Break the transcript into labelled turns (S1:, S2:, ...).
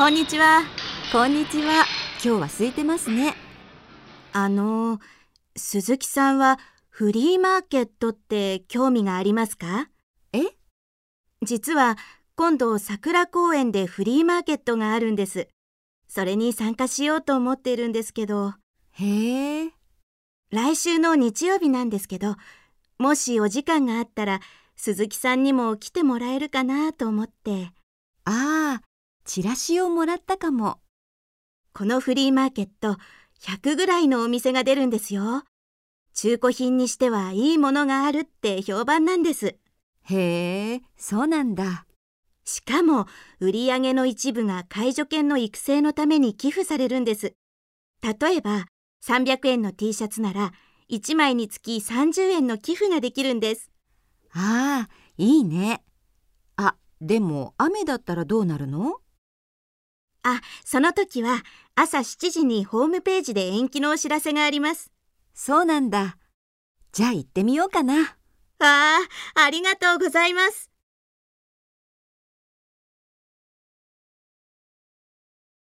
S1: こんにちは。
S2: こんにちは。今日は空いてますね。
S1: あの、鈴木さんはフリーマーケットって興味がありますか？
S2: え？
S1: 実は今度桜公園でフリーマーケットがあるんです。それに参加しようと思っているんですけど。
S2: へえ。
S1: 来週の日曜日なんですけど、もしお時間があったら鈴木さんにも来てもらえるかなと思って。
S2: ああ、チラシをもらったかも。
S1: このフリーマーケット、100ぐらいのお店が出るんですよ。中古品にしてはいいものがあるって評判なんです。
S2: へえ、そうなんだ。
S1: しかも、売り上げの一部が介助犬の育成のために寄付されるんです。例えば、300円の T シャツなら、1枚につき30円の寄付ができるんです。
S2: ああ、いいね。あ、でも雨だったらどうなるの？
S1: あ、その時は朝7時にホームページで延期のお知らせがあります。
S2: そうなんだ。じゃあ行ってみようかな。
S1: ああ、ありがとうございます。